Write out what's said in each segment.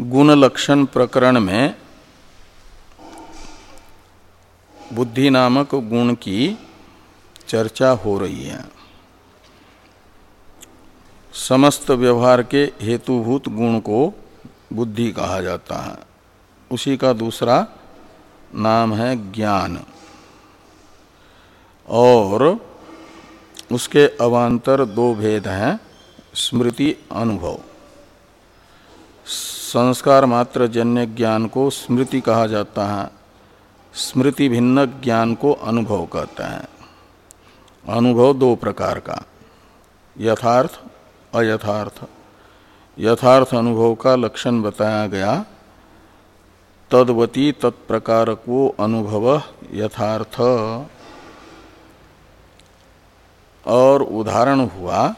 गुण लक्षण प्रकरण में बुद्धि नामक गुण की चर्चा हो रही है। समस्त व्यवहार के हेतुभूत गुण को बुद्धि कहा जाता है। उसी का दूसरा नाम है ज्ञान। और उसके अवान्तर दो भेद हैं, स्मृति अनुभव। संस्कार मात्र जन्य ज्ञान को स्मृति कहा जाता है। स्मृति भिन्न ज्ञान को अनुभव कहते हैं। अनुभव दो प्रकार का। यथार्थ, अयथार्थ। यथार्थ अनुभव का लक्षण बताया गया। तद्वती तत्प्रकार को अनुभव यथार्थ। और उदाहरण हुआ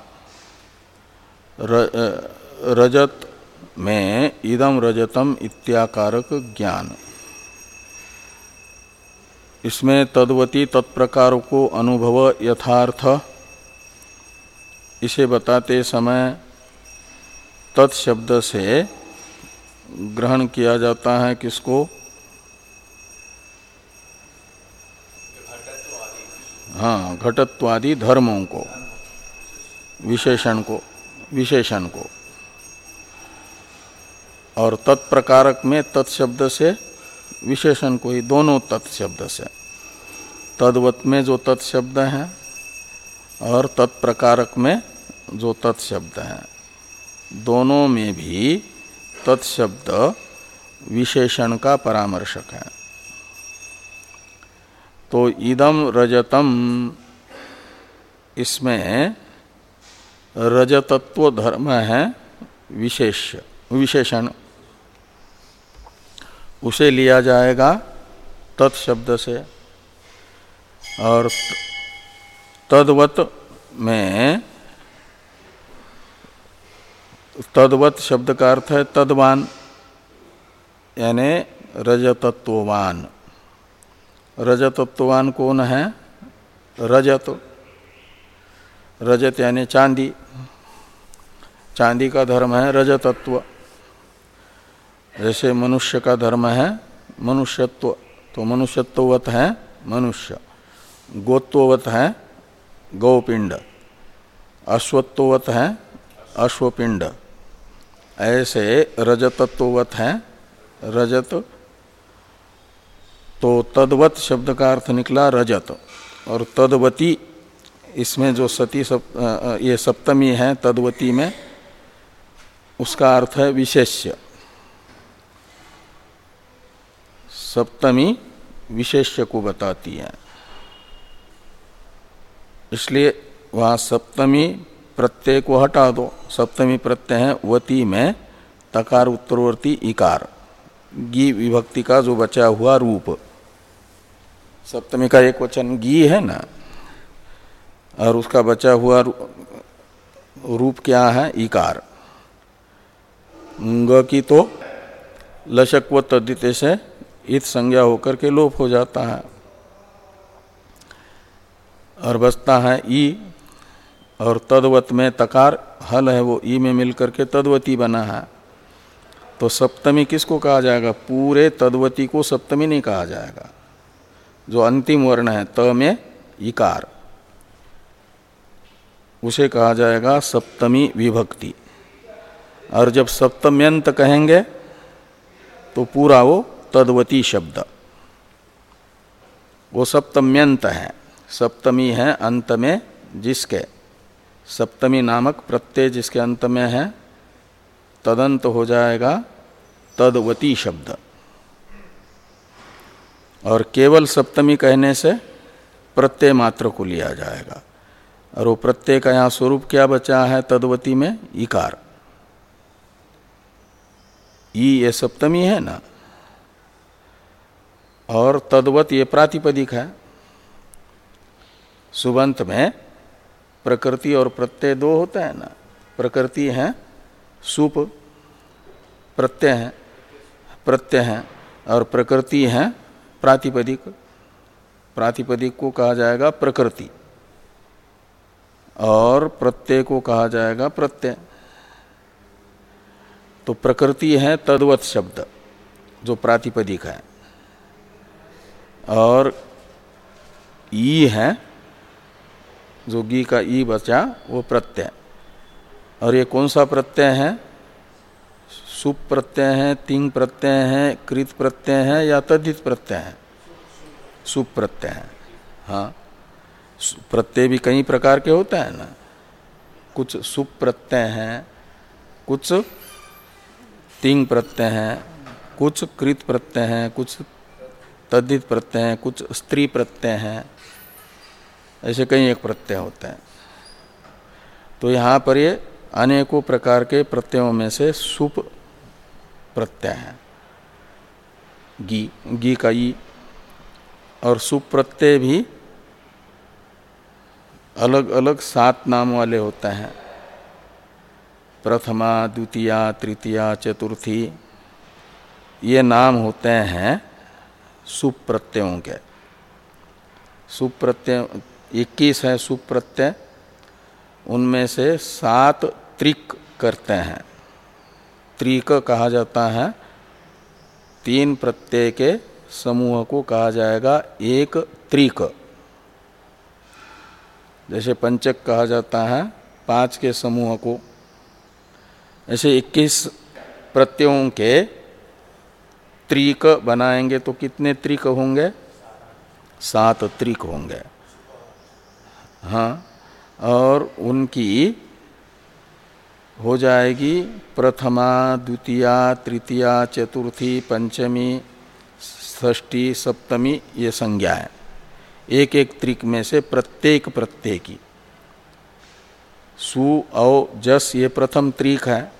रजत में इदम रजतम इत्याकारक ज्ञान। इसमें तद्वती तत्प्रकार को अनुभव यथार्थ। इसे बताते समय तत्शब्द से ग्रहण किया जाता है किसको? हाँ घटत्वादि धर्मों को, विशेषण को विशेषण को। और तत्प्रकारक में तत्शब्द से विशेषण को ही दोनों तत्शब्द से। तद्वत में जो तत्शब्द है और तत्प्रकारक में जो तत्शब्द है, दोनों में भी तत्शब्द विशेषण का परामर्शक है। तो इदम रजतम, इसमें रजतत्व धर्म है विशेष, विशेषण। उसे लिया जाएगा तत्शब्द से। और तद्वत में तद्वत शब्द का अर्थ है तद्वान, यानि रजतत्ववान। रजतत्ववान कौन है? रजत। रजत यानी चांदी। चांदी का धर्म है रजतत्व। जैसे मनुष्य का धर्म है मनुष्यत्व तो मनुष्यत्ववत है मनुष्य। गोत्ववत है गौपिंड। अश्वत्ववत है अश्वपिंड। ऐसे रजतत्ववत है रजत तो तद्वत शब्द का अर्थ निकला रजत। और तद्वती इसमें जो सती सप, ये सप्तमी है तद्वती में उसका अर्थ है विशेष्य। सप्तमी विशेष्य को बताती है। इसलिए वहाँ सप्तमी प्रत्यय को हटा दो। सप्तमी प्रत्यय है वती में तकार उत्तरवर्ती इकार। गी विभक्ति का जो बचा हुआ रूप। सप्तमी का एक वचन गी है ना? और उसका बचा हुआ रूप क्या है? इकार। ग की तो लशक व तद्दिते से इत संज्ञा होकर के लोप हो जाता है। और बचता है ई, और तदवत में तकार हल है वो ई में मिलकर के तद्वती बना है। तो सप्तमी किसको कहा जाएगा? पूरे तद्वती को सप्तमी नहीं कहा जाएगा। जो अंतिम वर्ण है त में इकार। उसे कहा जाएगा सप्तमी विभक्ति। और जब सप्तम्यंत कहेंगे तो पूरा वो तद्वती शब्द। वो सप्तम्यंत है। सप्तमी है अंत में जिसके। सप्तमी नामक प्रत्यय जिसके अंत में है, तदंत हो जाएगा तदवती शब्द। और केवल सप्तमी कहने से प्रत्यय मात्र को लिया जाएगा। और वो प्रत्यय का यहाँ स्वरूप क्या बचा है तदवती में? इकार। ई ये सप्तमी है ना? और तद्वत ये प्रातिपदिक है। सुबंत में प्रकृति और प्रत्यय दो होते हैं ना। प्रकृति है, सुप, प्रत्यय है प्रत्यय है, और प्रकृति है प्रातिपदिक। प्रातिपदिक को कहा जाएगा प्रकृति, और प्रत्यय को कहा जाएगा प्रत्यय। तो प्रकृति है तद्वत शब्द, जो प्रातिपदिक है। और ई है, जो गी का ई बचा, वो प्रत्यय। और ये कौन सा प्रत्यय है? सुप प्रत्यय है, तिंग प्रत्यय है, कृत प्रत्यय है, या तद्धित प्रत्यय है? सुप प्रत्यय है। हाँ प्रत्यय भी कई प्रकार के होते हैं ना। कुछ सुप प्रत्यय हैं, कुछ तिंग प्रत्यय हैं, कुछ कृत प्रत्यय हैं, कुछ तद्धित प्रत्यय हैं, कुछ स्त्री प्रत्यय हैं, ऐसे कई एक प्रत्यय होते हैं। तो यहाँ पर ये अनेकों प्रकार के प्रत्ययों में से सुप प्रत्यय है। गी गी का ई और सुप प्रत्यय भी अलग अलग सात नाम वाले होते हैं। प्रथमा, द्वितीया, तृतीया, चतुर्थी, ये नाम होते हैं सुप्रत्ययों के। सुप्रत्यय, इक्कीस है सुप्रत्यय, उनमें से सात त्रिक करते हैं। त्रिक कहा जाता है, तीन प्रत्यय के समूह को कहा जाएगा एक त्रिक। जैसे पंचक कहा जाता है, पाँच के समूह को। ऐसे इक्कीस प्रत्ययों के त्रिक बनाएँगे तो कितने त्रिक होंगे? सात त्रिक होंगे। हाँ और उनकी हो जाएगी प्रथमा, द्वितीया, तृतीया, चतुर्थी, पंचमी, षष्ठी, सप्तमी, ये संज्ञा है। एक एक त्रिक में से प्रत्येक प्रत्येकी। सु, औ, जस, ये प्रथम त्रिक है।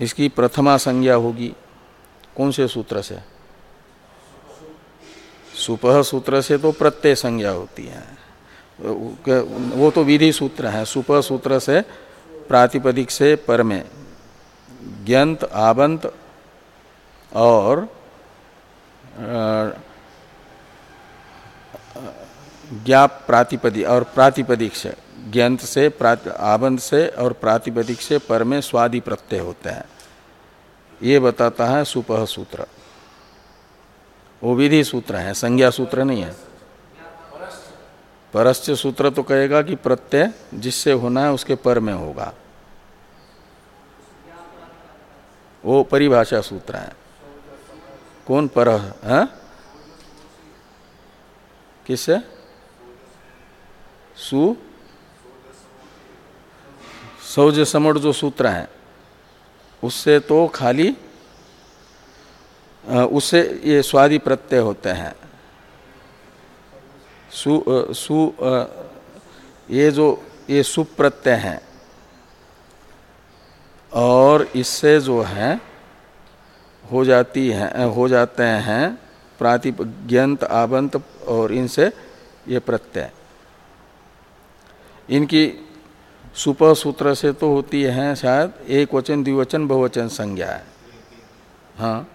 इसकी प्रथमा संज्ञा होगी। कौन से सूत्र से? सुपह सूत्र से तो प्रत्यय संज्ञा होती है। वो तो विधि सूत्र है। सुपह सूत्र से प्रातिपदिक से पर में ज्ञंत, आबंत और, ज्ञाप प्रातिपदिक और प्रातिपदिक से, ज्ञंत से आबंध से और प्रातिपदिक से पर में स्वादि प्रत्यय होते हैं। ये बताता है सुपह सूत्र। वो विधि सूत्र है, संज्ञा सूत्र नहीं है। परस्य सूत्र तो कहेगा कि प्रत्यय जिससे होना है उसके पर में होगा। वो परिभाषा सूत्र है। कौन पर है? किससे? सु सौज समड़ जो सूत्र है। उससे तो खाली उससे ये स्वादि प्रत्यय होते हैं। सु सु ये जो, ये सुप्रत्यय हैं, और इससे जो है, हो जाती है हो जाते हैं प्रातिज्ञंत आबंत, और इनसे ये प्रत्यय। इनकी सुप सूत्र से तो होती है शायद, एक वचन, द्विवचन, बहुवचन संज्ञा है। हाँ।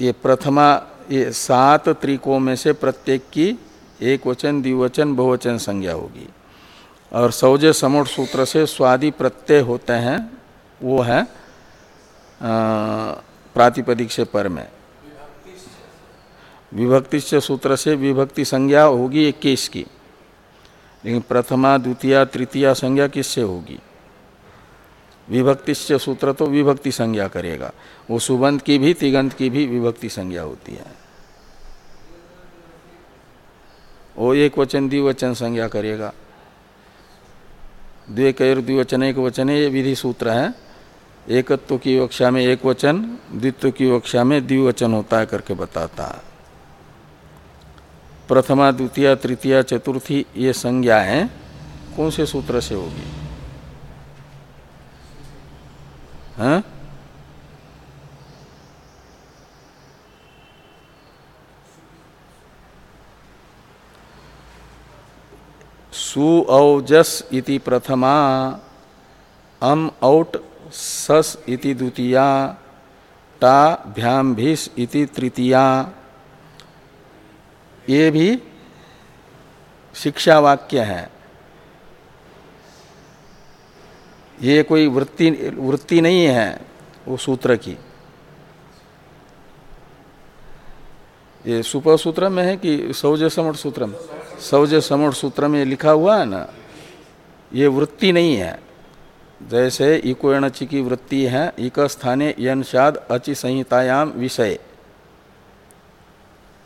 ये प्रथमा, ये सात त्रिकों में से प्रत्येक की एक वचन, द्विवचन, बहुवचन संज्ञा होगी। और सौजे समोट सूत्र से स्वादि प्रत्यय होते हैं, वो है प्रातिपदिक से पर में। विभक्ति सूत्र से विभक्ति संज्ञा होगी इक्कीस की। लेकिन प्रथमा, द्वितीय, तृतीय संज्ञा किससे होगी? विभक्ति से सूत्र तो विभक्ति संज्ञा करेगा। वो सुबंध की भी, तिगंत की भी विभक्ति संज्ञा होती है। वो एक वचन, द्विवचन संज्ञा करेगा। द्वे कैर द्विवचन, एक वचन, ये विधि सूत्र है। एकत्व की कक्षा में एक वचन, द्वित्व की कक्षा में द्विवचन होता है करके बताता है। प्रथमा, द्वितीय, तृतीय, चतुर्थी ये संज्ञाएँ कौन से सूत्र से होगी हाँ? सु औजस इति प्रथमा, अम, औट, सस इति द्वितीया, टा भ्याम भीस इति तृतीया ये भी शिक्षा वाक्य है। ये कोई वृत्ति वृत्ति नहीं है वो सूत्र की। ये सुपर सूत्र में है कि सौज समठ सूत्र में सौज समठ सूत्र में लिखा हुआ है ना? ये वृत्ति नहीं है। जैसे इको एणचि की वृत्ति है इक स्थाने यन शाद अचि संहितायाम विषय।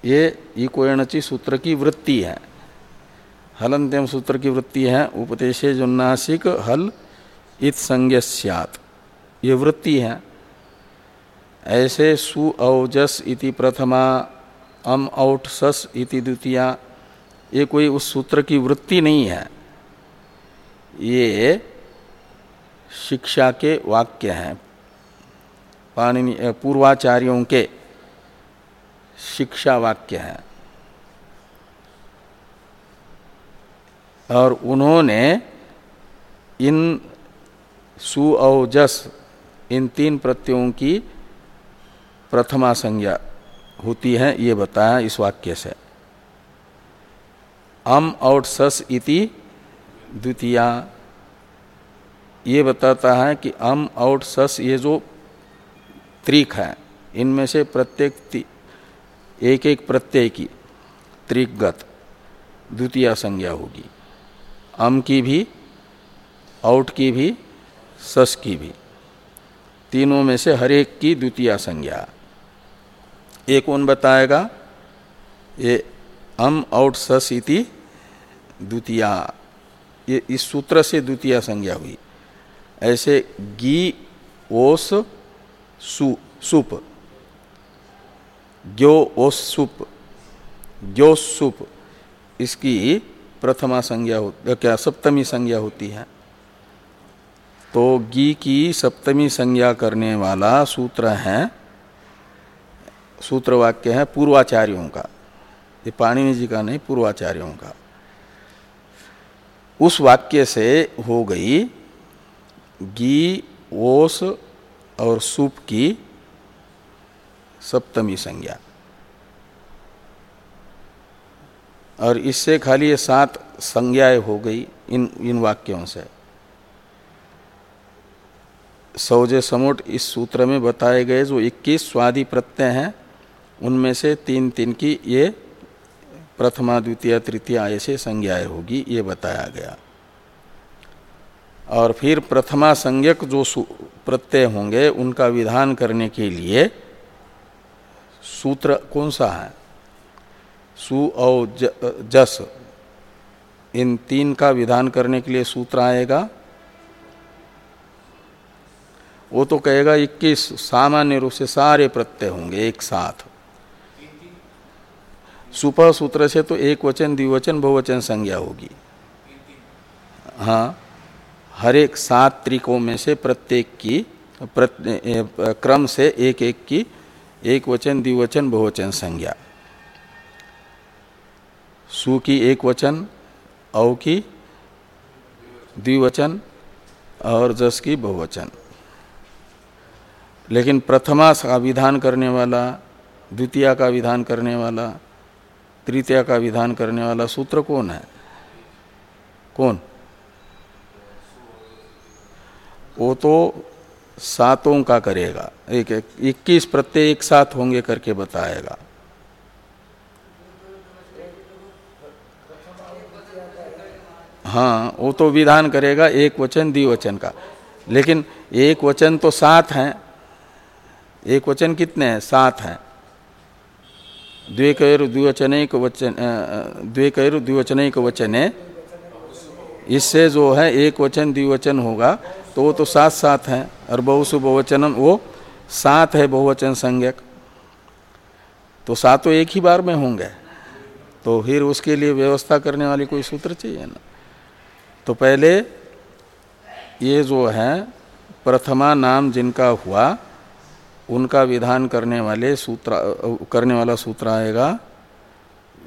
ये इको एणचि सूत्र की वृत्ति है। हलंत्यम सूत्र की वृत्ति है, उपदेशे जुन्नासिक हल इत संज्ञ ये वृत्ति है। ऐसे सु औजस इति प्रथमा, अम औट सस इति द्वितीया, ये कोई उस सूत्र की वृत्ति नहीं है। ये शिक्षा के वाक्य हैं। पाणिनि, पूर्वाचार्यों के शिक्षा वाक्य है। और उन्होंने इन सु जस इन तीन प्रत्ययों की प्रथमा संज्ञा होती है, ये बताया इस वाक्य से। अम और सस इति द्वितीया। ये बताता है कि अम और सस ये जो त्रिक है, इनमें से प्रत्येक एक एक प्रत्यय की त्रिकगत द्वितीय संज्ञा होगी। अम की भी, आउट की भी, सस की भी। तीनों में से हर एक की द्वितीय संज्ञा। एक कौन बताएगा? ये अम, आउट, सस इति द्वितीया। ये इस सूत्र से द्वितीय संज्ञा हुई। ऐसे गी, ओस, सु, सुप। ग्यो ओस सुप ग्यो सुप, इसकी प्रथमा संज्ञा हो क्या सप्तमी संज्ञा होती है। तो गी की सप्तमी संज्ञा करने वाला सूत्र है सूत्र वाक्य है पूर्वाचार्यों का। ये पाणिनि जी का नहीं, पूर्वाचार्यों का। उस वाक्य से हो गई गी, ओस और सुप की सप्तमी संज्ञा। और इससे खाली ये सात संज्ञाएँ हो गई इन इन वाक्यों से। सौजे समोट इस सूत्र में बताए गए जो 21 स्वादि प्रत्यय हैं, उनमें से तीन तीन की ये प्रथमा, द्वितीय, तृतीय ऐसे संज्ञाएँ होगी, ये बताया गया। और फिर प्रथमा संज्ञक जो प्रत्यय होंगे, उनका विधान करने के लिए सूत्र कौन सा है? सु और जस। इन तीन का विधान करने के लिए सूत्र आएगा। वो तो कहेगा इक्कीस, सामान्य रूप से सारे प्रत्यय होंगे एक साथ। सुप सूत्र से तो एक वचन, द्विवचन, बहुवचन संज्ञा होगी। हाँ हर एक सात त्रिकों में से प्रत्येक की क्रम से एक एक की एक वचन, द्विवचन, बहुवचन संज्ञा। सु की एक वचन, औ की द्विवचन, और जस की बहुवचन। लेकिन प्रथमा का विधान करने वाला, द्वितीय का विधान करने वाला, तृतीय का विधान करने वाला सूत्र कौन है? कौन? वो तो सातों का करेगा। एक एक, इक्कीस प्रत्यय एक साथ होंगे करके बताएगा। हाँ वो तो विधान करेगा एक वचन, द्विवचन का। लेकिन एक वचन तो सात हैं। एक वचन कितने हैं? सात हैं। द्वेकैर द्विवचनिक वचन द्वेकैर द्विवचनिक वचने इससे जो है एक वचन, द्विवचन होगा तो वो तो सात सात हैं। और बहुसु बहुवचनम वो सात है बहुवचन संज्ञक। तो सातों एक ही बार में होंगे। तो फिर उसके लिए व्यवस्था करने वाली कोई सूत्र चाहिए ना? तो पहले ये जो है, प्रथमा नाम जिनका हुआ, उनका विधान करने वाले सूत्र, करने वाला सूत्र आएगा।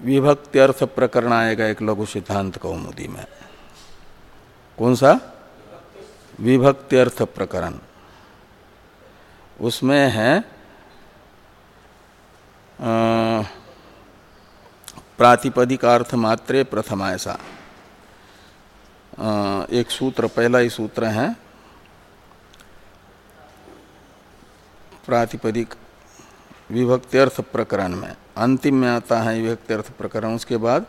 विभक्ति अर्थ प्रकरण आएगा एक लघु सिद्धांत कौमुदी में। कौन सा? विभक्ति अर्थ प्रकरण। उसमें है प्रातिपदिकार्थ मात्रे प्रथम ऐसा। एक सूत्र, पहला ही सूत्र है। प्रातिपदिक विभक्त्यर्थ प्रकरण में। अंतिम में आता है विभक्त्यर्थ प्रकरण, उसके बाद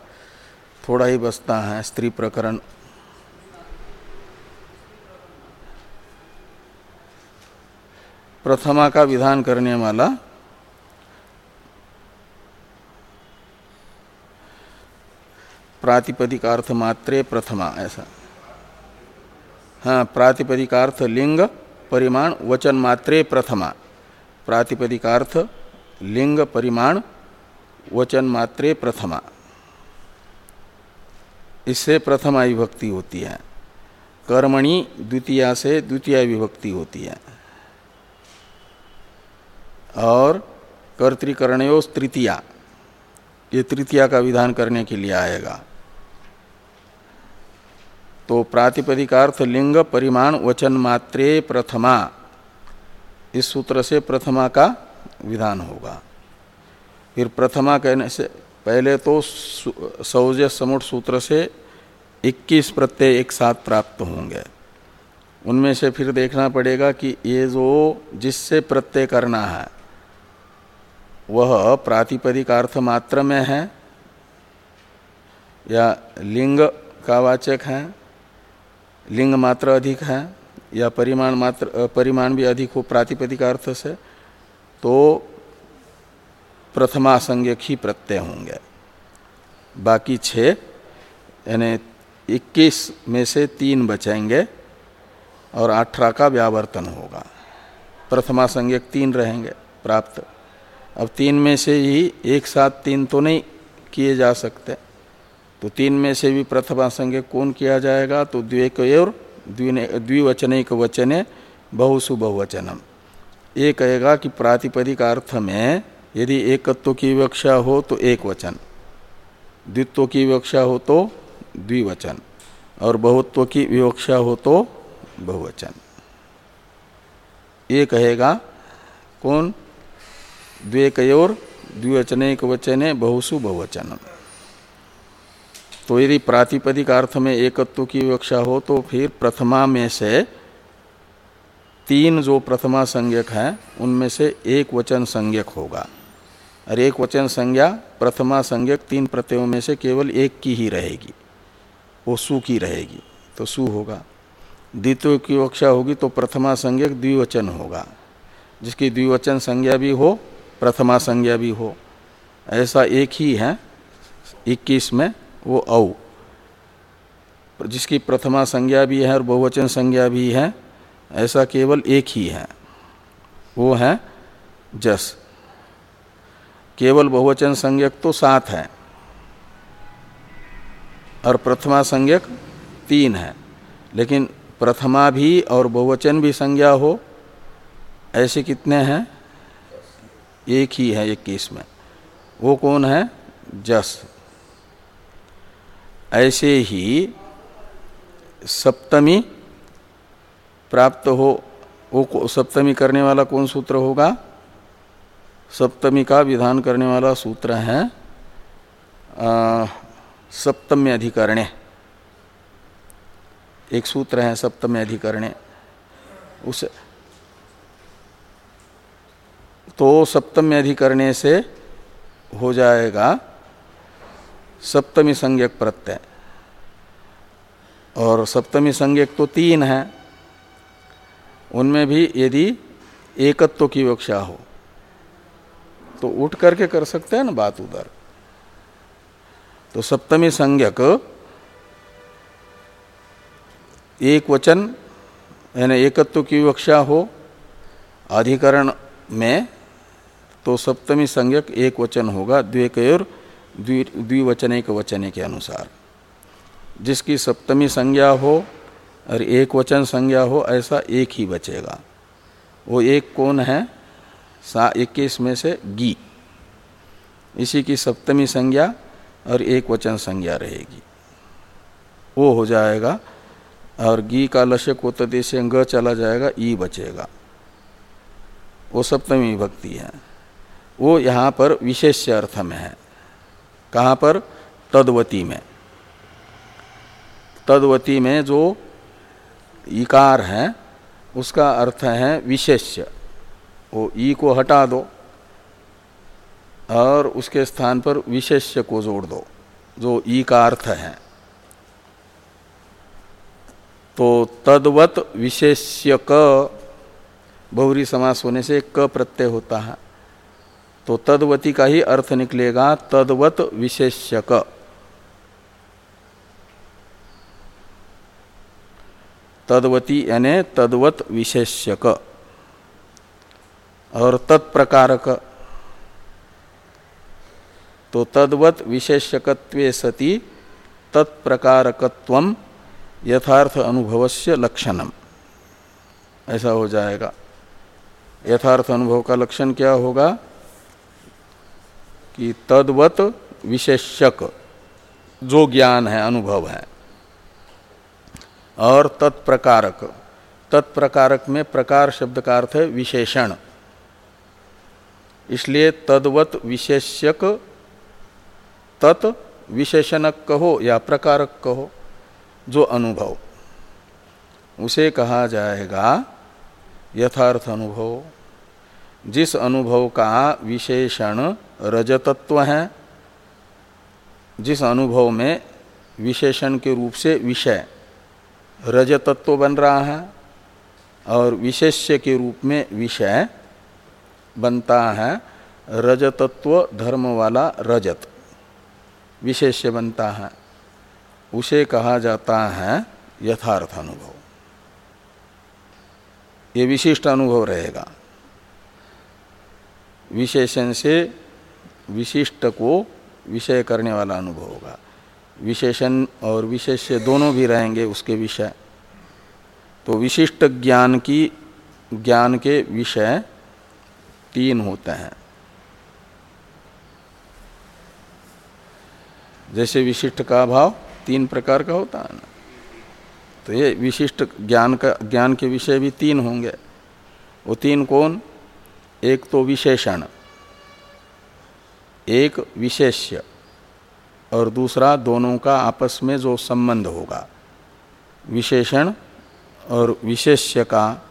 थोड़ा ही बचता है स्त्री प्रकरण। प्रथमा का विधान करने वाला। प्रातिपदिकार्थ मात्रे प्रथमा, ऐसा। हाँ प्रातिपदिकार्थ लिंग, परिमाण, वचन मात्रे प्रथमा। प्रातिपदिकार्थ लिंग, परिमाण, वचन मात्रे प्रथमा। इससे प्रथमा विभक्ति होती है। कर्मणि द्वितीया से द्वितीय विभक्ति होती है। और कर्तिकरणयो तृतीया। ये तृतीया का विधान करने के लिए आएगा। तो प्रातिपदिकार्थ लिंग परिमाण वचन मात्रे प्रथमा। इस सूत्र से प्रथमा का विधान होगा। फिर प्रथमा कहने से पहले तो सौजय समुट सूत्र से 21 प्रत्यय एक साथ प्राप्त होंगे। उनमें से फिर देखना पड़ेगा कि ये जो जिससे प्रत्यय करना है वह प्रातिपदिक अर्थ मात्र में है, या लिंग का वाचक है, लिंग मात्र अधिक है, या परिमाण मात्र परिमाण भी अधिक हो प्रातिपदिक अर्थ से तो प्रथमा संज्ञक ही प्रत्यय होंगे। बाकी छः यानी इक्कीस में से तीन बचेंगे और अठारह का व्यावर्तन होगा। प्रथमा संज्ञक तीन रहेंगे, प्राप्त। अब तीन में से ही एक साथ तीन तो नहीं किए जा सकते। तो तीन में से भी प्रथमा संज्ञक कौन किया जाएगा? तो द्वेक और द्विवचनिक वचने बहुसु बहुवचनम ये कहेगा कि प्रातिपदिक अर्थ में यदि एकत्व की विवक्षा हो तो एक वचन, द्वित्व की विवक्षा हो तो द्विवचन और बहुत्व की विवक्षा हो तो बहुवचन। ये कहेगा कौन? द्वेकयोर द्विवचनिक वचने बहुसु बहुवचन तो यदि प्रातिपदिक अर्थ में एकत्व की विवक्षा हो तो फिर प्रथमा में से तीन जो प्रथमा संज्ञक है, उनमें से एक वचन संज्ञक होगा। और एक वचन संज्ञा, प्रथमा संज्ञक तीन प्रत्ययों में से केवल एक की ही रहेगी। वो सु की रहेगी तो सु होगा। द्वितीय की विवक्षा होगी तो प्रथमा संज्ञक द्विवचन होगा। जिसकी द्विवचन संज्ञा भी हो प्रथमा संज्ञा भी हो। ऐसा एक ही है, इक्कीस में, वो औ। जिसकी प्रथमा संज्ञा भी है और बहुवचन संज्ञा भी है, ऐसा केवल एक ही है। वो है जस। केवल बहुवचन संज्ञक तो सात है और प्रथमा संज्ञक तीन है। लेकिन प्रथमा भी और बहुवचन भी संज्ञा हो, ऐसे कितने हैं? एक ही है इक्कीस में। वो कौन है? जस। ऐसे ही सप्तमी प्राप्त हो, वो सप्तमी करने वाला कौन सूत्र होगा? सप्तमी का विधान करने वाला सूत्र है सप्तम्य अधिकरणे एक सूत्र है सप्तम्य अधिकरणे उस तो सप्तमी अधिकरणे से हो जाएगा सप्तमी संज्ञक प्रत्यय। और सप्तमी संज्ञक तो तीन है। उनमें भी यदि एकत्व की विवक्षा हो तो उठ करके कर सकते हैं ना बात उधर। तो सप्तमी संज्ञक एक वचन, यानी एकत्व की विवक्षा हो, अधिकरण में तो सप्तमी संज्ञक एक वचन होगा, द्वेकयोर द्विवचन एक वचने के अनुसार। जिसकी सप्तमी संज्ञा हो और एक वचन संज्ञा हो, ऐसा एक ही बचेगा। वो एक कौन है? सा इक्कीस में से गी। इसी की सप्तमी संज्ञा और एक वचन संज्ञा रहेगी। वो हो जाएगा और गी का लशक होता से ग चला जाएगा, ई बचेगा। वो सप्तमी भक्ति है। वो यहाँ पर विशेष अर्थ में है। कहाँ पर? तदवती में। तदवती में जो इकार है, उसका अर्थ है विशेष्य वो ई को हटा दो और उसके स्थान पर विशेष्य को जोड़ दो, जो ई का अर्थ है। तो तद्वत विशेष्य क, बहुरी समास होने से क प्रत्यय होता है। तो तदवती का ही अर्थ निकलेगा तदवत विशेष्यक तदवती यानी तदवत विशेष्यक और तत्प्रकारक। तो तद्वत विशेषकत्व सती तत्प्रकारकत्व यथार्थ अनुभव से लक्षणम। ऐसा हो जाएगा। यथार्थ अनुभव का लक्षण क्या होगा? कि तद्वत विशेषक जो ज्ञान है, अनुभव है। और तत्प्रकारक तत्प्रकारक में प्रकार शब्द का अर्थ है विशेषण। इसलिए तद्वत विशेष्यक, तत् विशेषणक कहो या प्रकारक कहो, जो अनुभव। उसे कहा जाएगा यथार्थ अनुभव। जिस अनुभव का विशेषण रजतत्व है, जिस अनुभव में विशेषण के रूप से विषय रजतत्व बन रहा है और विशेष्य के रूप में विषय बनता है, रजतत्व धर्म वाला रजत विशेष्य बनता है। उसे कहा जाता है यथार्थ अनुभव। ये विशिष्ट अनुभव रहेगा। विशेषण से विशिष्ट को विषय करने वाला अनुभव होगा। विशेषण और विशेष्य दोनों भी रहेंगे उसके विषय। तो विशिष्ट ज्ञान की, ज्ञान के विषय तीन होते हैं। जैसे विशिष्ट का भाव तीन प्रकार का होता है ना। तो ये विशिष्ट ज्ञान का, ज्ञान के विषय भी तीन होंगे। वो तीन कौन? एक तो विशेषण, एक विशेष्य, और दूसरा दोनों का आपस में जो संबंध होगा। विशेषण और विशेष्य का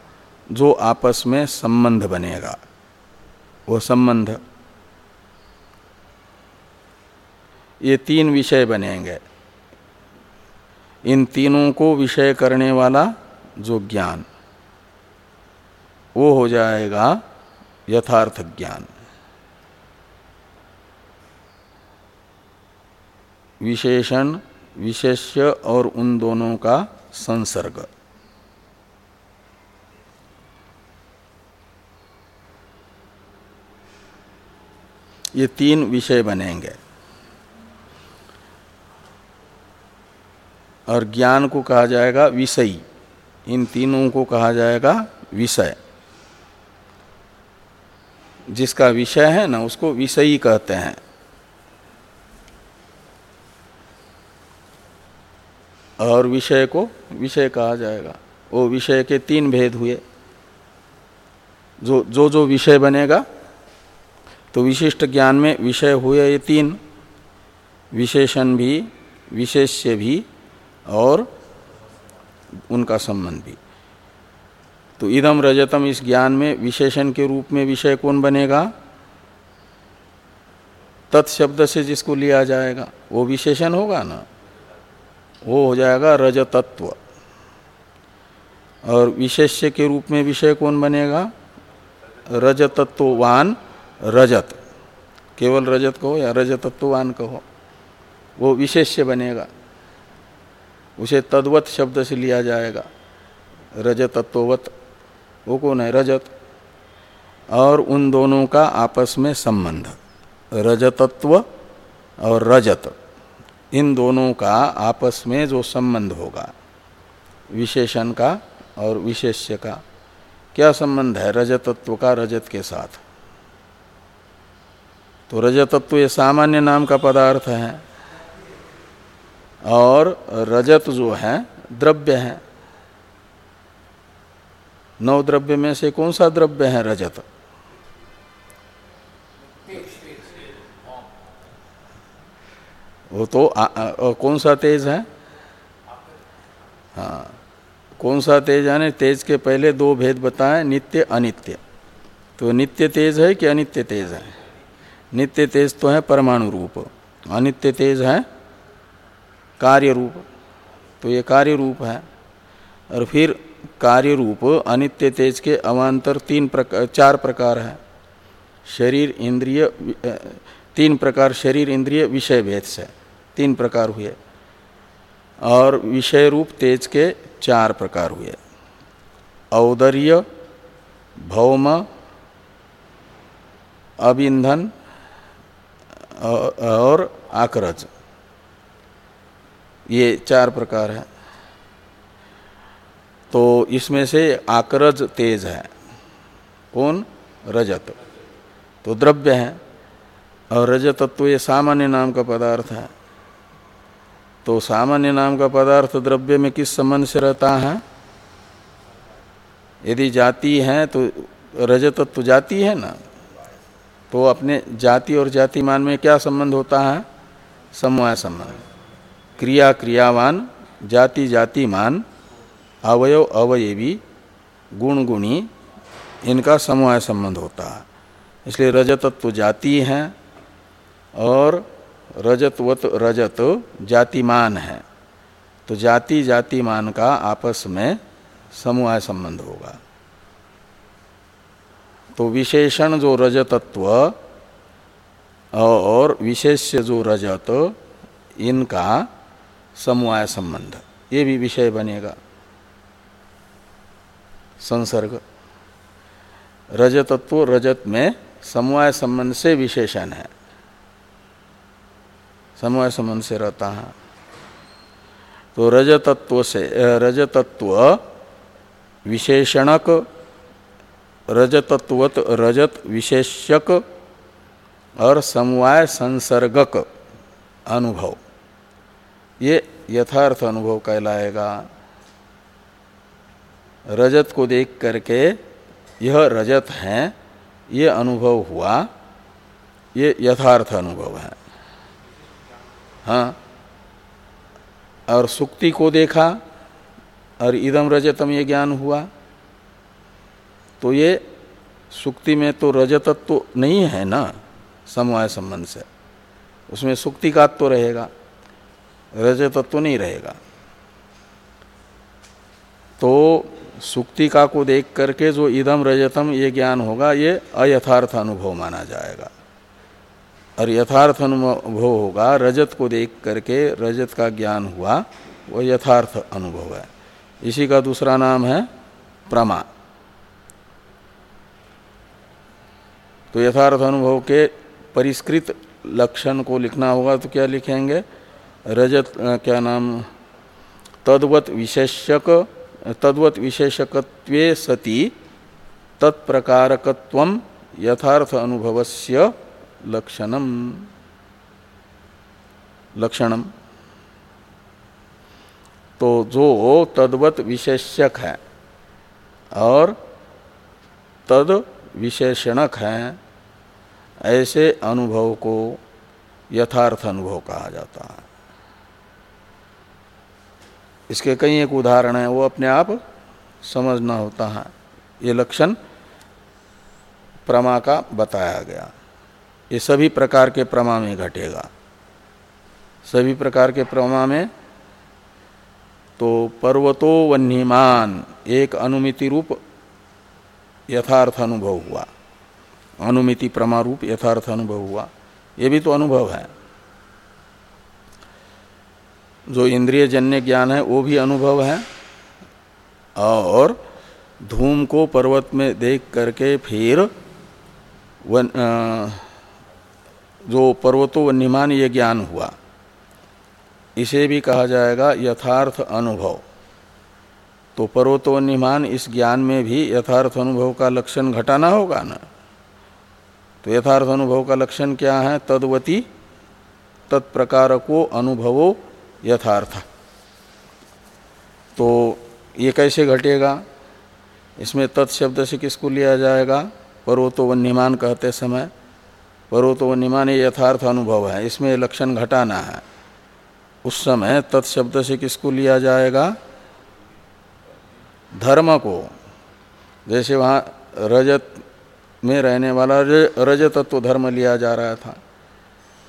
जो आपस में संबंध बनेगा, वो संबंध। ये तीन विषय बनेंगे। इन तीनों को विषय करने वाला जो ज्ञान, वो हो जाएगा यथार्थ ज्ञान विशेषण, विशेष्य और उन दोनों का संसर्ग। ये तीन विषय बनेंगे। और ज्ञान को कहा जाएगा विषयी। इन तीनों को कहा जाएगा विषय। जिसका विषय है ना, उसको विषयी कहते हैं। और विषय को विषय कहा जाएगा। वो विषय के तीन भेद हुए। जो जो जो विषय बनेगा तो विशिष्ट ज्ञान में विषय हुए ये तीन। विशेषण भी, विशेष्य भी और उनका संबंध भी। तो इदम रजतम इस ज्ञान में विशेषण के रूप में विषय कौन बनेगा? तत्शब्द से जिसको लिया जाएगा, वो विशेषण होगा ना? वो हो जाएगा रजतत्व। और विशेष्य के रूप में विषय कौन बनेगा? रजतत्ववान रजत। केवल रजत कहो या रजतत्ववान कहो? वो विशेष्य बनेगा। उसे तद्वत शब्द से लिया जाएगा, रजतत्ववत। वो कौन है? रजत। और उन दोनों का आपस में संबंध। रजतत्व और रजत। इन दोनों का आपस में जो संबंध होगा, विशेषण का और विशेष्य का, क्या संबंध है रजतत्व का रजत के साथ? तो रजतत्व ये सामान्य नाम का पदार्थ है। और रजत जो है, द्रव्य है। नौ द्रव्य में से कौन सा द्रव्य है रजत? वो तो आ, आ, कौन सा तेज है? हाँ कौन सा तेज? है तेज के पहले दो भेद बताए नित्य अनित्य। तो नित्य तेज है कि अनित्य तेज है? नित्य तेज तो है परमाणु रूप। अनित्य तेज है कार्य रूप। तो ये कार्य रूप है। और फिर कार्य रूप अनित्य तेज के अवान्तर तीन प्रकार, चार प्रकार है। शरीर इंद्रिय तीन प्रकार शरीर इंद्रिय विषय भेद से, तीन प्रकार हुए। और विषय रूप तेज के चार प्रकार हुए। औदर्य, भौम अबिंधन और आकरज। ये चार प्रकार है। तो इसमें से आकरज तेज है। कौन? रजत। तो द्रव्य है। और रजत तत्व ये सामान्य नाम का पदार्थ है। तो सामान्य नाम का पदार्थ द्रव्य में किस संबंध से रहता है? यदि जाति है तो रजत तत्व जाति है ना? तो अपने जाति और जातिमान में क्या संबंध होता है? समवाय संबंध। क्रिया क्रियावान, जाति जातिमान अवयव अवयवी गुण गुणी इनका समवाय संबंध होता है। इसलिए रजतत्व जाति है और रजतवत रजत जातिमान है। तो जाति जातिमान का आपस में समवाय संबंध होगा। तो विशेषण जो रजतत्व और विशेष्य जो रजत, इनका समवाय संबंध। ये भी विषय बनेगा। संसर्ग। रजतत्व रजत में समवाय संबंध से विशेषण है। समवाय संबंध से रहता है। तो रजतत्व से रजतत्व विशेषणक, रजतत्वत रजत विशेषक और समवाय संसर्गक अनुभव। ये यथार्थ अनुभव कहलाएगा। रजत को देख करके यह रजत है, ये अनुभव हुआ, ये यथार्थ अनुभव है। हाँ और सुक्ति को देखा, और इदम रजतम ये ज्ञान हुआ। तो ये सुक्ति में तो रजतत्व तो नहीं है ना, समवाय संबंध से। उसमें सुक्ति का तो रहेगा, रजतत्व तो नहीं रहेगा। तो सुक्तिका को देख करके जो इदम रजतम ये ज्ञान होगा, ये अयथार्थ अनुभव माना जाएगा। और यथार्थ अनुभव होगा, रजत को देख करके रजत का ज्ञान हुआ, वो यथार्थ अनुभव है। इसी का दूसरा नाम है प्रमा। तो यथार्थ अनुभव के परिष्कृत लक्षण को लिखना होगा तो क्या लिखेंगे? रजत क्या नाम? तद्वत विशेषक तद्वत विशेषकत्वे सति, तत्प्रकारकत्व यथार्थ अनुभवस्य लक्षणम। लक्षणम। तो जो तद्वत विशेषक है, और तद विशेषणक है, ऐसे अनुभव को यथार्थ अनुभव कहा जाता है। इसके कई एक उदाहरण है, वो अपने आप समझना होता है। ये लक्षण प्रमा का बताया गया। ये सभी प्रकार के प्रमा में घटेगा। सभी प्रकार के प्रमा में तो पर्वतो वन्यमान एक अनुमिति रूप यथार्थ अनुभव हुआ। अनुमिति प्रमा रूप यथार्थ अनुभव हुआ। ये भी तो अनुभव है। जो इंद्रिय जन्य ज्ञान है, वो भी अनुभव है। और धूम को पर्वत में देख करके फिर वन जो पर्वतो वन्यमान ये ज्ञान हुआ, इसे भी कहा जाएगा यथार्थ अनुभव। तो पर्वतो वन्यमान इस ज्ञान में भी यथार्थ अनुभव का लक्षण घटाना होगा ना? तो यथार्थ अनुभव का लक्षण क्या है? तदवती तत्प्रकार को अनुभवो यथार्थ। तो ये कैसे घटेगा? इसमें तत्शब्द से किसको लिया जाएगा? पर्वतो वन्यमान कहते समय पर्वतो वन्यमान ये यथार्थ अनुभव है। इसमें लक्षण घटाना है। उस समय तत्शब्द से किसको लिया जाएगा? धर्म को। जैसे वहाँ रजत में रहने वाला रज तत्व धर्म लिया जा रहा था।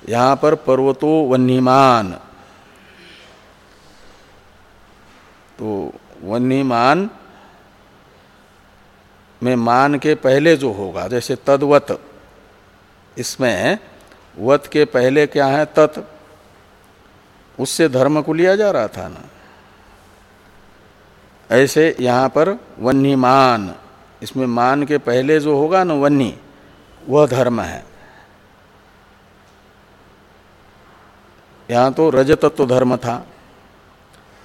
यहाँ पर पर्वतो वन्यमान तो वन्यमान में मान के पहले जो होगा, जैसे तदवत, इसमें वत के पहले क्या है, तत्। उससे धर्म को लिया जा रहा था ना। ऐसे यहाँ पर वन्यमान इसमें मान के पहले जो होगा ना वन्नी वह धर्म है। यहाँ तो रजतत्व धर्म था।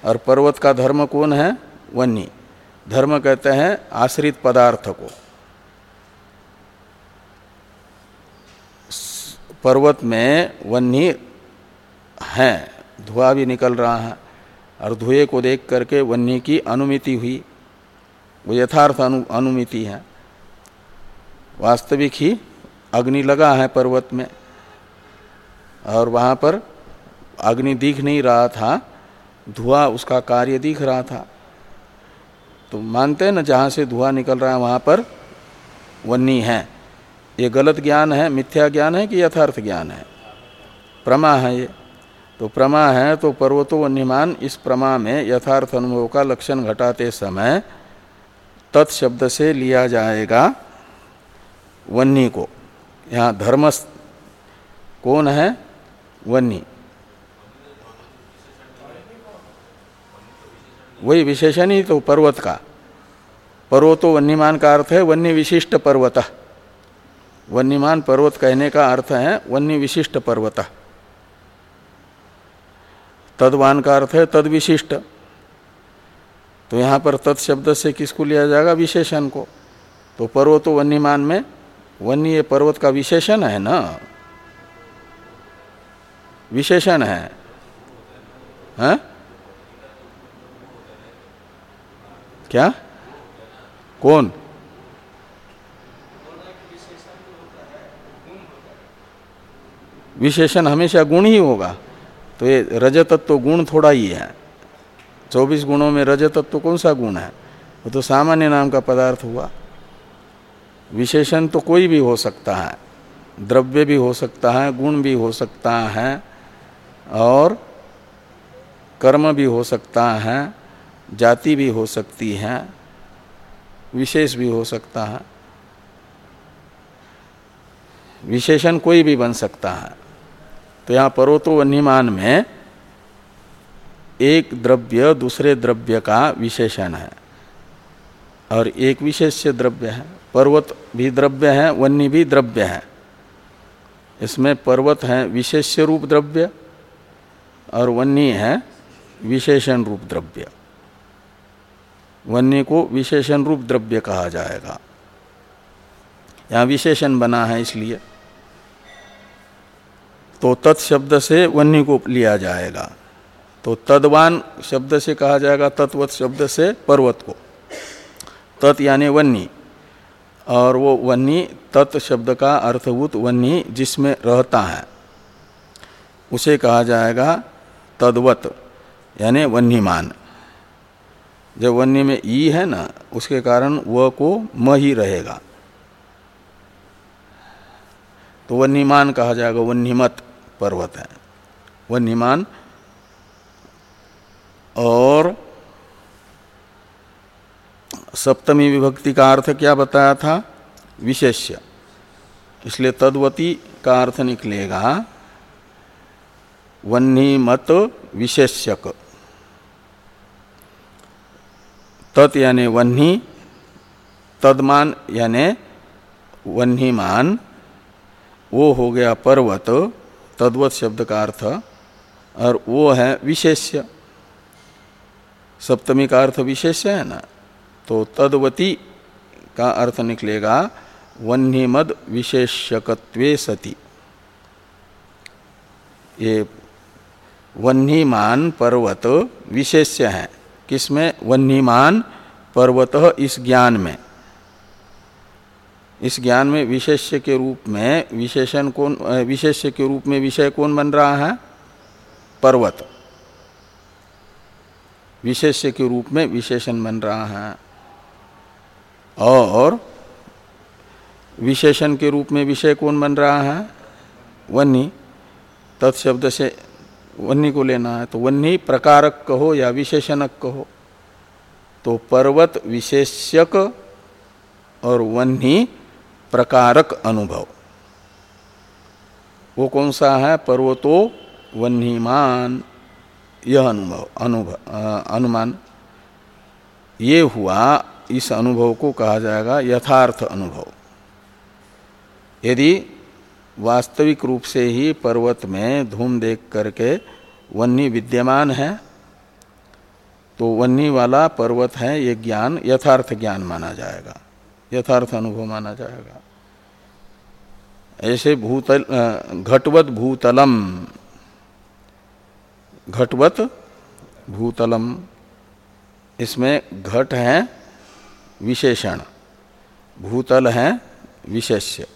और पर्वत का धर्म कौन है? वन्नी धर्म कहते हैं आश्रित पदार्थ को। पर्वत में वन्नी है। धुआँ भी निकल रहा है और धुएँ को देख करके वन्नी की अनुमिति हुई। वो यथार्थ अनु, अनुमिति है। वास्तविक ही अग्नि लगा है पर्वत में। और वहाँ पर अग्नि दिख नहीं रहा था। धुआँ उसका कार्य दिख रहा था। तो मानते हैं ना, जहाँ से धुआँ निकल रहा है, वहाँ पर वन्नी है। ये गलत ज्ञान है, मिथ्या ज्ञान है कि यथार्थ ज्ञान है? प्रमा है ये। तो प्रमा है तो पर्वतो वन्यमान, इस प्रमा में यथार्थ अनुभव का लक्षण घटाते समय तत्शब्द से लिया जाएगा वन्नी को। यहाँ धर्म कौन है? वन्नी। वही विशेषण ही तो पर्वत का। पर्वतो वन्यमान का अर्थ है वन्य विशिष्ट पर्वत। वन्यमान पर्वत कहने का अर्थ है वन्य विशिष्ट पर्वत। तदवान का अर्थ है तद विशिष्ट तो यहाँ पर तद तत्शब्द से किसको लिया जाएगा? विशेषण को। तो पर्वतो वन्यमान में वन्य पर्वत का विशेषण है ना? विशेषण है। हा? क्या? कौन? विशेषण हमेशा गुण ही होगा। तो ये रजतत्व गुण थोड़ा ही है। चौबीस गुणों में रजतत्व कौन सा गुण है? वो तो सामान्य नाम का पदार्थ हुआ। विशेषण तो कोई भी हो सकता है। द्रव्य भी हो सकता है, गुण भी हो सकता है, और कर्म भी हो सकता है। जाति भी हो सकती है, विशेष भी हो सकता है, विशेषण कोई भी बन सकता है। तो यहाँ परोतो वन्यमान में एक द्रव्य दूसरे द्रव्य का विशेषण है, और एक विशेष द्रव्य है, पर्वत भी द्रव्य है, वन्य भी द्रव्य है। इसमें पर्वत है विशेष्य रूप द्रव्य, और वन्य है विशेषण रूप द्रव्य। वन्य को विशेषण रूप द्रव्य कहा जाएगा। यहाँ विशेषण बना है इसलिए। तो तत्शब्द से वन्य को लिया जाएगा। तो तदवान शब्द से कहा जाएगा, तत्वत शब्द से पर्वत को। तत् यानी वन्नी और वो वन्नी तत् शब्द का अर्थभूत वन्नी जिसमें रहता है, उसे कहा जाएगा तद्वत, यानी वन्यमान। जब वन्य में ई है ना, उसके कारण व को म ही रहेगा। तो वन्यमान कहा जाएगा, वन्यमत पर्वत है। वन्यमान और सप्तमी विभक्ति का अर्थ क्या बताया था? विशेष्य। इसलिए तद्वती का अर्थ निकलेगा, वन्यमत विशेष्यक। तत् यानी वन्ही तदमान यानि वन्हीमान वो हो गया पर्वत, तद्वत शब्द का अर्थ, और वो है विशेष्य। सप्तमी का अर्थ विशेष्य है ना? तो तद्वती का अर्थ निकलेगा वन्यमद विशेष्यकत्वे सती। ये वन्यमान पर्वत विशेष्य है। किसमें? वन्यमान पर्वत इस ज्ञान में। इस ज्ञान में विशेष्य के रूप में विशेषण कौन विशेष्य के रूप में विषय कौन बन रहा है? पर्वत। विशेष्य के रूप में विशेषण बन रहा है। और विशेषण के रूप में विषय कौन बन रहा है? वन्नी तत्शब्द से वन्नी को लेना है तो वन्नी प्रकारक कहो या विशेषणक कहो। तो पर्वत विशेष्यक और वन्नी प्रकारक अनुभव। वो कौन सा है? पर्वतो वन्हीमान यह अनुभव अनुभव अनुमान। ये हुआ, इस अनुभव को कहा जाएगा यथार्थ अनुभव। यदि वास्तविक रूप से ही पर्वत में धूम देख करके वन्नी विद्यमान है। तो वन्नी वाला पर्वत है, ये ज्ञान, यथार्थ ज्ञान माना जाएगा। यथार्थ अनुभव माना जाएगा। ऐसे भूतल घटवत भूतलम। घटवत भूतलम। इसमें घट है विशेषण। भूतल है विशेष्य।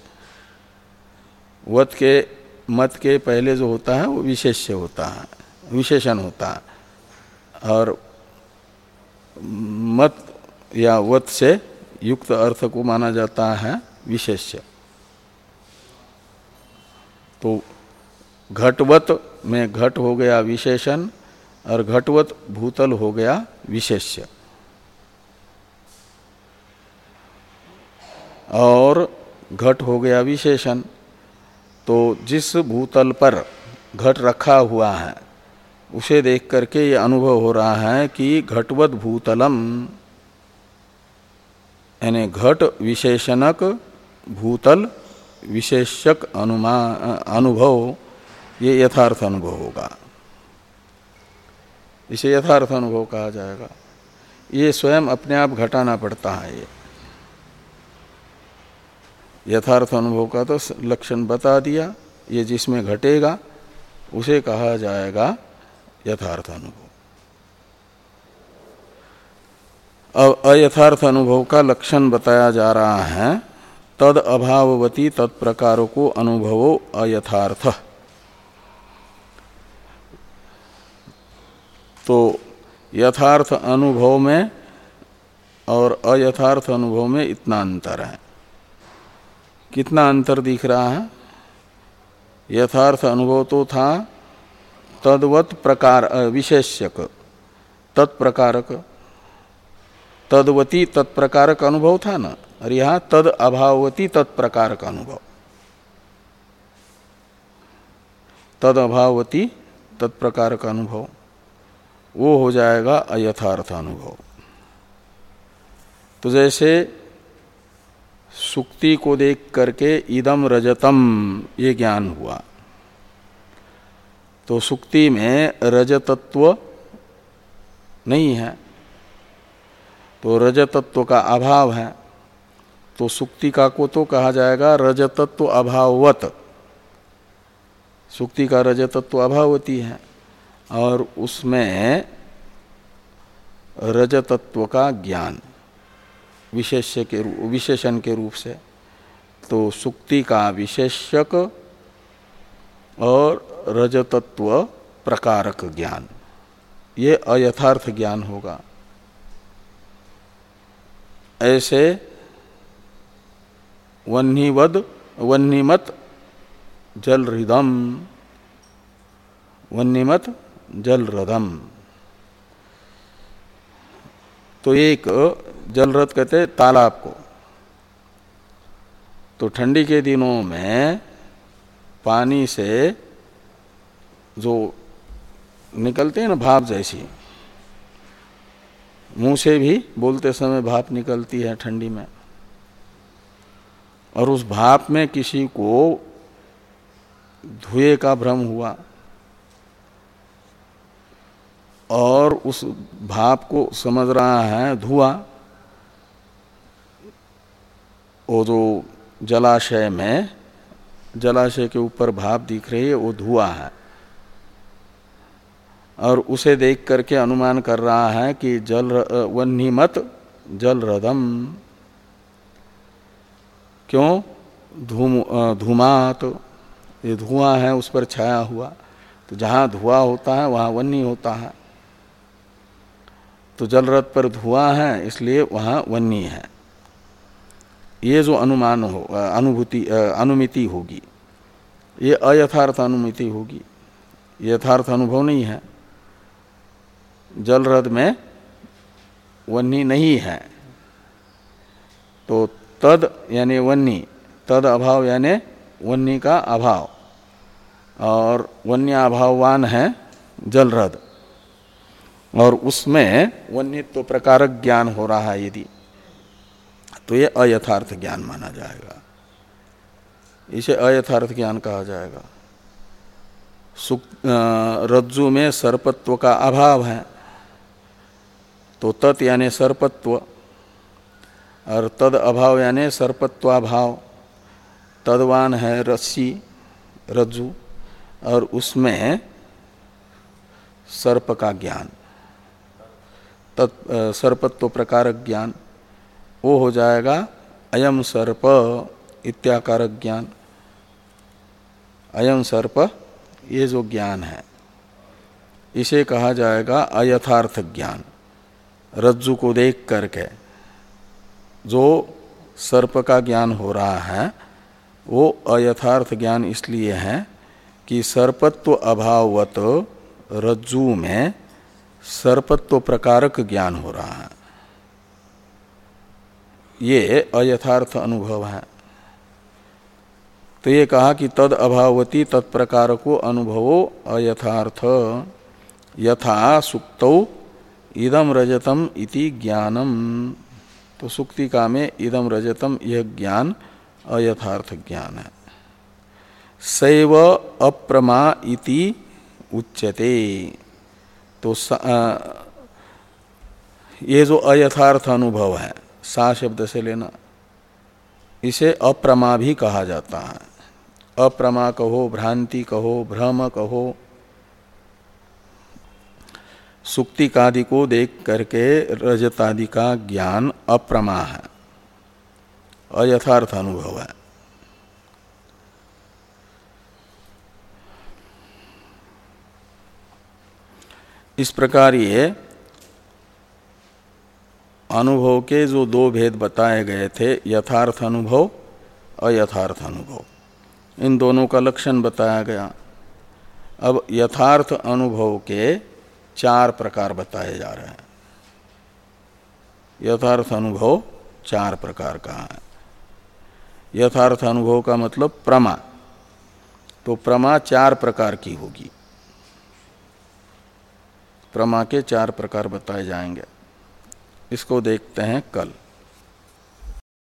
वत के, मत के पहले जो होता है, वो विशेष्य होता है, विशेषण होता है। और मत या वत से युक्त अर्थ को माना जाता है विशेष्य तो घटवत में घट हो गया विशेषण, और घटवत भूतल हो गया विशेष्य और घट हो गया विशेषण। तो जिस भूतल पर घट रखा हुआ है, उसे देख करके ये अनुभव हो रहा है कि घटवत भूतलम, यानी घट विशेषणक भूतल विशेषक अनुमान अनुभव, ये यथार्थ अनुभव होगा। इसे यथार्थ अनुभव कहा जाएगा। ये स्वयं अपने आप घटाना पड़ता है ये। यथार्थ अनुभव का तो लक्षण बता दिया, ये जिसमें घटेगा, उसे कहा जाएगा यथार्थ अनुभव। अब अयथार्थ अनुभव का लक्षण बताया जा रहा है, तद अभाववती तत्प्रकारों को अनुभवो अयथार्थ। तो यथार्थ अनुभव में और अयथार्थ अनुभव में इतना अंतर है। कितना अंतर दिख रहा है? यथार्थ अनुभव तो था। तदवत प्रकार विशेष्यक, तत्प्रकारक। तदवती तत्प्रकारक अनुभव था ना? और यहाँ तद अभावती तत्प्रकारक अनुभव। तद अभावती तत्प्रकारक अनुभव। वो हो जाएगा अयथार्थ अनुभव। तो जैसे सुक्ति को देख करके इदम रजतम, ये ज्ञान हुआ। तो सुक्ति में रजतत्व नहीं है। तो रजतत्व का अभाव है। तो सुक्ति का को तो कहा जाएगा रजतत्व अभाववत सुक्ति का रजतत्व अभावती है। और उसमें रजतत्व का ज्ञान। विशेष्य के विशेषण के रूप से। तो सुक्ति का विशेषक और रजतत्व प्रकारक ज्ञान। ये अयथार्थ ज्ञान होगा। ऐसे वन्हीवद वन्नीमत जल हृदम वन्नीमत जल रदम तो एक जल रथ कहते तालाब को। तो ठंडी के दिनों में पानी से जो निकलते हैं ना भाप जैसी, मुँह से भी बोलते समय भाप निकलती है ठंडी में। और उस भाप में किसी को धुएँ का भ्रम हुआ और उस भाप को समझ रहा है, धुआँ। वो जो जलाशय में, जलाशय के ऊपर भाप दिख रही है, वो धुआँ है। और उसे देख करके अनुमान कर रहा है कि जल वन्नीमत जल रदम। क्यों? धूम धूमात, ये धुआँ है, उस पर छाया हुआ। तो जहाँ धुआँ होता है, वहाँ वन्नी होता है। तो जल रथ पर धुआँ है, इसलिए वहाँ वन्नी है। ये जो अनुमान हो अनुभूति अनुमिति होगी, ये अयथार्थ अनुमिति होगी। यथार्थ अनुभव नहीं है। जल में वन्नी नहीं है। तो तद यानी वन्नी तद अभाव यानी वन्नी का अभाव। और वन्य अभाववान है जलरद। और उसमें वन्यत्व प्रकारक ज्ञान हो रहा है यदि। तो ये अयथार्थ ज्ञान माना जाएगा। इसे अयथार्थ ज्ञान कहा जाएगा। रज्जु में सर्पत्व का अभाव है। तो तत् यानी सर्पत्व, और तद अभाव यानी सर्पत्वाभाव। तदवान है रस्सी, रज्जु, और उसमें सर्प का ज्ञान। तत् सर्पत्व प्रकारक ज्ञान। वो हो जाएगा अयम सर्प इत्याकारक ज्ञान। अयम सर्प, ये जो ज्ञान है, इसे कहा जाएगा अयथार्थ ज्ञान। रज्जु को देख करके जो सर्प का ज्ञान हो रहा है, वो अयथार्थ ज्ञान इसलिए है कि सर्पत्व अभावत रज्जु में सर्पत्व प्रकारक ज्ञान हो रहा है। ये अयथार्थ अनुभव है। तो ये कहा कि तद अभावती तत्प्रकार को अनुभवो अयथार्थ। यथा सुक्त इदम रजतम इति ज्ञानम। तो सुक्तिका में इदम रजतम यह ज्ञान अयथार्थ ज्ञान है। सैव अप्रमा इति उच्यते। तो ये जो अयथार्थ अनुभव है सा शब्द से लेना। इसे अप्रमा भी कहा जाता है। अप्रमा कहो, भ्रांति कहो, भ्रम कहो। सुक्तिकादि को देख करके रजतादि का ज्ञान अप्रमा है। अयथार्थ अनुभव है। इस प्रकार ये अनुभव के जो दो भेद बताए गए थे, यथार्थ अनुभव, अयथार्थ अनुभव। इन दोनों का लक्षण बताया गया। अब यथार्थ अनुभव के चार प्रकार बताए जा रहे हैं। यथार्थ अनुभव चार प्रकार का है। यथार्थ अनुभव का मतलब प्रमा। तो प्रमा चार प्रकार की होगी। प्रमा के चार प्रकार बताए जाएँगे। इसको देखते हैं कल।